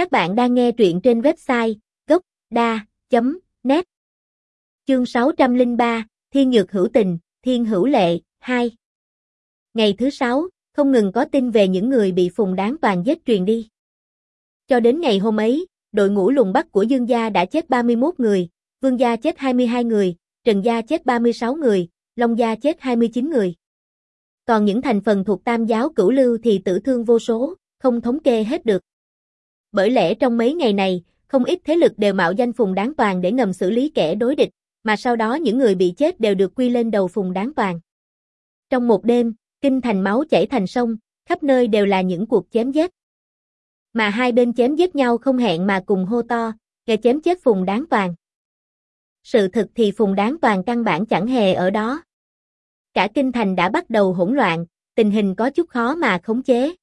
Các bạn đang nghe truyện trên website gốc.da.net Chương 603, Thiên Nhược Hữu Tình, Thiên Hữu Lệ, 2 Ngày thứ 6, không ngừng có tin về những người bị Phùng Đáng Toàn giết truyền đi. Cho đến ngày hôm ấy, đội ngũ lùng bắt của Dương Gia đã chết 31 người, Vương Gia chết 22 người, Trần Gia chết 36 người, Long Gia chết 29 người. Còn những thành phần thuộc tam giáo cửu lưu thì tử thương vô số, không thống kê hết được. Bởi lẽ trong mấy ngày này, không ít thế lực đều mạo danh Phùng Đáng Toàn để ngầm xử lý kẻ đối địch, mà sau đó những người bị chết đều được quy lên đầu Phùng Đáng Toàn. Trong một đêm, kinh thành máu chảy thành sông, khắp nơi đều là những cuộc chém giết. Mà hai bên chém giết nhau không hẹn mà cùng hô to, kẻ chém chết Phùng Đáng Toàn. Sự thực thì Phùng Đáng Toàn căn bản chẳng hề ở đó. Cả kinh thành đã bắt đầu hỗn loạn, tình hình có chút khó mà khống chế.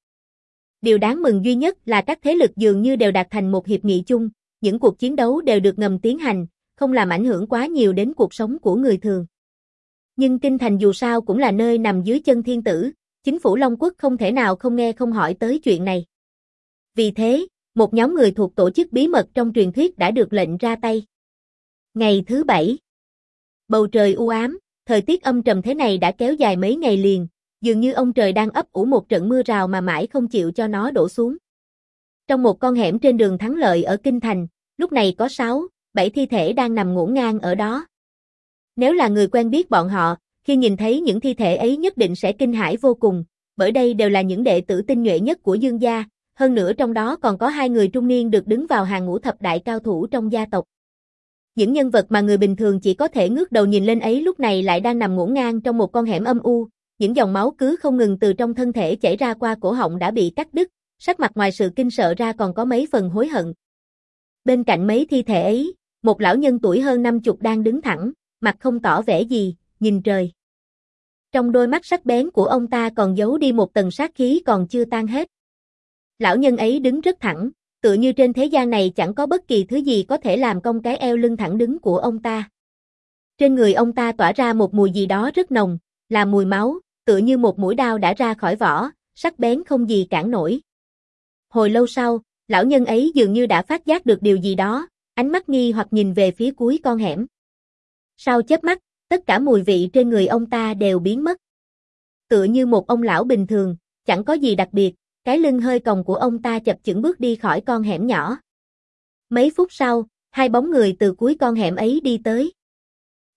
Điều đáng mừng duy nhất là các thế lực dường như đều đạt thành một hiệp nghị chung, những cuộc chiến đấu đều được ngầm tiến hành, không làm ảnh hưởng quá nhiều đến cuộc sống của người thường. Nhưng kinh thành dù sao cũng là nơi nằm dưới chân thiên tử, chính phủ Long Quốc không thể nào không nghe không hỏi tới chuyện này. Vì thế, một nhóm người thuộc tổ chức bí mật trong truyền thuyết đã được lệnh ra tay. Ngày thứ bảy Bầu trời u ám, thời tiết âm trầm thế này đã kéo dài mấy ngày liền, dường như ông trời đang ấp ủ một trận mưa rào mà mãi không chịu cho nó đổ xuống. Trong một con hẻm trên đường Thắng Lợi ở Kinh Thành, lúc này có 6, 7 thi thể đang nằm ngổn ngang ở đó. Nếu là người quen biết bọn họ, khi nhìn thấy những thi thể ấy nhất định sẽ kinh hãi vô cùng, bởi đây đều là những đệ tử tinh nhuệ nhất của Dương gia, hơn nữa trong đó còn có hai người trung niên được đứng vào hàng ngũ thập đại cao thủ trong gia tộc. Những nhân vật mà người bình thường chỉ có thể ngước đầu nhìn lên ấy lúc này lại đang nằm ngổn ngang trong một con hẻm âm u, những dòng máu cứ không ngừng từ trong thân thể chảy ra qua cổ họng đã bị cắt đứt, sắc mặt ngoài sự kinh sợ ra còn có mấy phần hối hận. Bên cạnh mấy thi thể ấy, một lão nhân tuổi hơn năm chục đang đứng thẳng, mặt không tỏ vẻ gì, nhìn trời. Trong đôi mắt sắc bén của ông ta còn giấu đi một tầng sát khí còn chưa tan hết. Lão nhân ấy đứng rất thẳng, tựa như trên thế gian này chẳng có bất kỳ thứ gì có thể làm cong cái eo lưng thẳng đứng của ông ta. Trên người ông ta tỏa ra một mùi gì đó rất nồng, là mùi máu, tựa như một mũi đao đã ra khỏi vỏ, sắc bén không gì cản nổi. Hồi lâu sau, lão nhân ấy dường như đã phát giác được điều gì đó, ánh mắt nghi hoặc nhìn về phía cuối con hẻm. Sau chớp mắt, tất cả mùi vị trên người ông ta đều biến mất. Tựa như một ông lão bình thường, chẳng có gì đặc biệt, cái lưng hơi còng của ông ta chập chững bước đi khỏi con hẻm nhỏ. Mấy phút sau, hai bóng người từ cuối con hẻm ấy đi tới.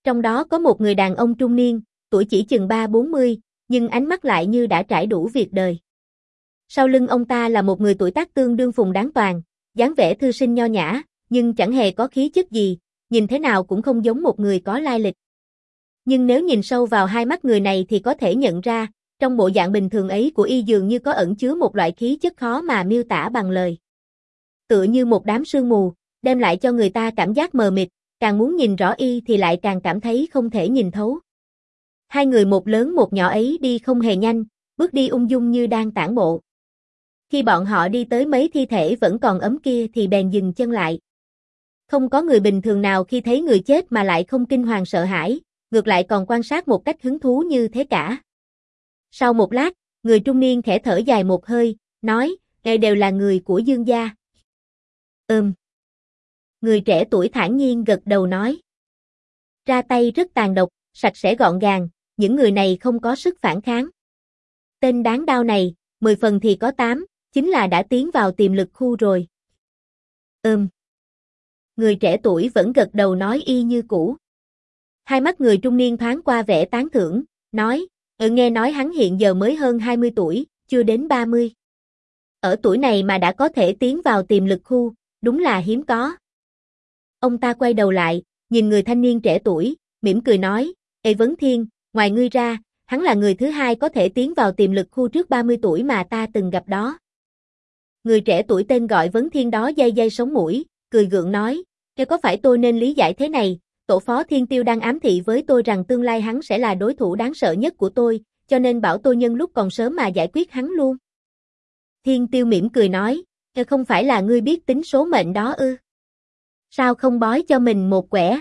Trong đó có một người đàn ông trung niên, tuổi chỉ chừng 3-40, nhưng ánh mắt lại như đã trải đủ việc đời. Sau lưng ông ta là một người tuổi tác tương đương phùng đáng toàn, dáng vẻ thư sinh nho nhã, nhưng chẳng hề có khí chất gì, nhìn thế nào cũng không giống một người có lai lịch. Nhưng nếu nhìn sâu vào hai mắt người này thì có thể nhận ra, trong bộ dạng bình thường ấy của y dường như có ẩn chứa một loại khí chất khó mà miêu tả bằng lời. Tựa như một đám sương mù, đem lại cho người ta cảm giác mờ mịt, càng muốn nhìn rõ y thì lại càng cảm thấy không thể nhìn thấu. Hai người một lớn một nhỏ ấy đi không hề nhanh, bước đi ung dung như đang tản bộ. Khi bọn họ đi tới mấy thi thể vẫn còn ấm kia thì bèn dừng chân lại. Không có người bình thường nào khi thấy người chết mà lại không kinh hoàng sợ hãi, ngược lại còn quan sát một cách hứng thú như thế cả. Sau một lát, người trung niên khẽ thở dài một hơi, nói, ngài đều là người của dương gia. Ừm. Người trẻ tuổi thản nhiên gật đầu nói. Ra tay rất tàn độc, sạch sẽ gọn gàng, những người này không có sức phản kháng. Tên đáng đau này, 10 phần thì có 8, chính là đã tiến vào tiềm lực khu rồi. Ừm. Người trẻ tuổi vẫn gật đầu nói y như cũ. Hai mắt người trung niên thoáng qua vẻ tán thưởng, nói, ừ nghe nói hắn hiện giờ mới hơn 20 tuổi, chưa đến 30. Ở tuổi này mà đã có thể tiến vào tiềm lực khu, đúng là hiếm có. Ông ta quay đầu lại, nhìn người thanh niên trẻ tuổi, mỉm cười nói, Ê Vấn Thiên, ngoài ngươi ra, hắn là người thứ hai có thể tiến vào tiềm lực khu trước 30 tuổi mà ta từng gặp đó. Người trẻ tuổi tên gọi Vấn Thiên đó dây dây sống mũi, cười gượng nói, kêu có phải tôi nên lý giải thế này, tổ phó Thiên Tiêu đang ám thị với tôi rằng tương lai hắn sẽ là đối thủ đáng sợ nhất của tôi, cho nên bảo tôi nhân lúc còn sớm mà giải quyết hắn luôn. Thiên Tiêu mỉm cười nói, kêu không phải là ngươi biết tính số mệnh đó ư? Sao không bói cho mình một quẻ?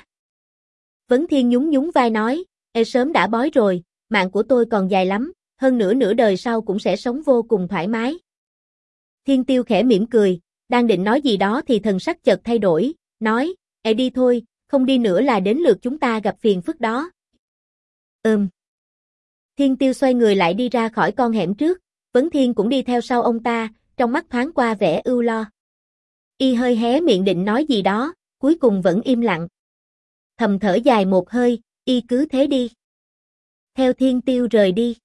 Vấn Thiên nhún nhún vai nói, e sớm đã bói rồi, mạng của tôi còn dài lắm, hơn nữa nửa đời sau cũng sẽ sống vô cùng thoải mái. Thiên Tiêu khẽ mỉm cười, đang định nói gì đó thì thần sắc chợt thay đổi, nói, "e đi thôi, không đi nữa là đến lượt chúng ta gặp phiền phức đó. Ừm. Thiên tiêu xoay người lại đi ra khỏi con hẻm trước, Vấn Thiên cũng đi theo sau ông ta, trong mắt thoáng qua vẻ ưu lo. Y hơi hé miệng định nói gì đó, cuối cùng vẫn im lặng. Thầm thở dài một hơi, y cứ thế đi. Theo thiên tiêu rời đi.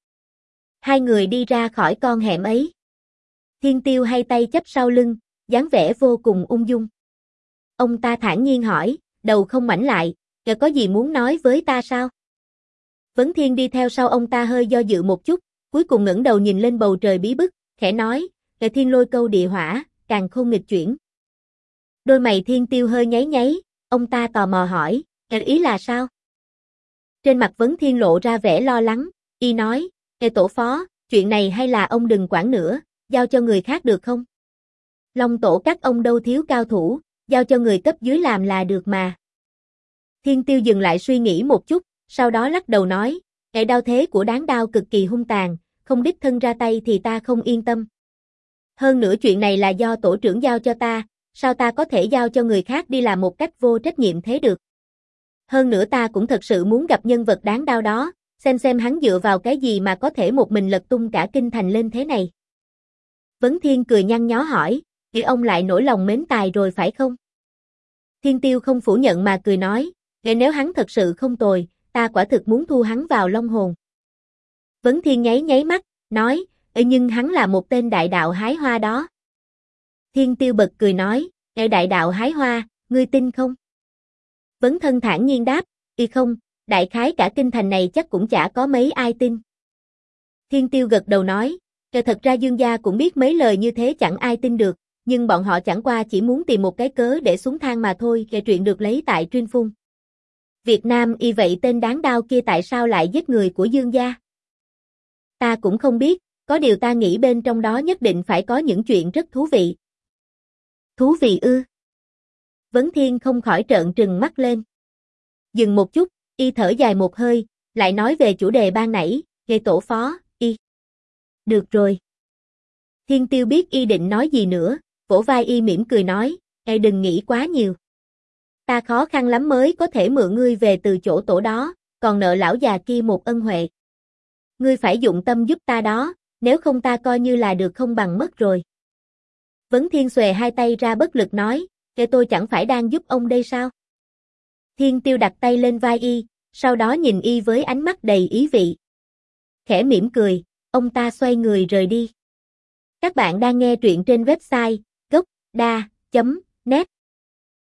Hai người đi ra khỏi con hẻm ấy. Thiên tiêu hay tay chấp sau lưng, dáng vẻ vô cùng ung dung. Ông ta thản nhiên hỏi, đầu không mảnh lại, ngờ có gì muốn nói với ta sao? Vấn Thiên đi theo sau ông ta hơi do dự một chút, cuối cùng ngẩng đầu nhìn lên bầu trời bí bức, khẽ nói, kẻ thiên lôi câu địa hỏa, càng không nghịch chuyển. Đôi mày thiên tiêu hơi nháy nháy, ông ta tò mò hỏi, ngờ ý là sao? Trên mặt Vấn Thiên lộ ra vẻ lo lắng, y nói, Ê tổ phó, chuyện này hay là ông đừng quản nữa, giao cho người khác được không? Long tổ các ông đâu thiếu cao thủ, giao cho người cấp dưới làm là được mà. Thiên tiêu dừng lại suy nghĩ một chút, sau đó lắc đầu nói, Ê đao thế của đáng đao cực kỳ hung tàn, không đích thân ra tay thì ta không yên tâm. Hơn nữa chuyện này là do tổ trưởng giao cho ta, sao ta có thể giao cho người khác đi làm một cách vô trách nhiệm thế được. Hơn nữa ta cũng thật sự muốn gặp nhân vật đáng đau đó, xem xem hắn dựa vào cái gì mà có thể một mình lật tung cả kinh thành lên thế này. Vấn Thiên cười nhăn nhó hỏi, thì ông lại nổi lòng mến tài rồi phải không? Thiên Tiêu không phủ nhận mà cười nói, nếu hắn thật sự không tồi, ta quả thực muốn thu hắn vào long hồn. Vấn Thiên nháy nháy mắt, nói, nhưng hắn là một tên đại đạo hái hoa đó. Thiên Tiêu bật cười nói, Ê đại đạo hái hoa, ngươi tin không? Vấn thân thản nhiên đáp, y không, đại khái cả kinh thành này chắc cũng chả có mấy ai tin. Thiên Tiêu gật đầu nói, Kể thật ra Dương gia cũng biết mấy lời như thế chẳng ai tin được, nhưng bọn họ chẳng qua chỉ muốn tìm một cái cớ để xuống thang mà thôi, kể chuyện được lấy tại Truyên Phung. Việt Nam y vậy tên đáng đau kia tại sao lại giết người của Dương gia? Ta cũng không biết, có điều ta nghĩ bên trong đó nhất định phải có những chuyện rất thú vị. Thú vị ư? Vấn Thiên không khỏi trợn trừng mắt lên. Dừng một chút, y thở dài một hơi, lại nói về chủ đề ban nãy, gây tổ phó, y. Được rồi. Thiên tiêu biết y định nói gì nữa, vỗ vai y mỉm cười nói, e đừng nghĩ quá nhiều. Ta khó khăn lắm mới có thể mượn ngươi về từ chỗ tổ đó, còn nợ lão già kia một ân huệ. Ngươi phải dụng tâm giúp ta đó, nếu không ta coi như là được không bằng mất rồi. Vấn Thiên xòe hai tay ra bất lực nói, kể tôi chẳng phải đang giúp ông đây sao? Thiên tiêu đặt tay lên vai y, sau đó nhìn y với ánh mắt đầy ý vị. Khẽ mỉm cười, ông ta xoay người rời đi. Các bạn đang nghe truyện trên website gocda.net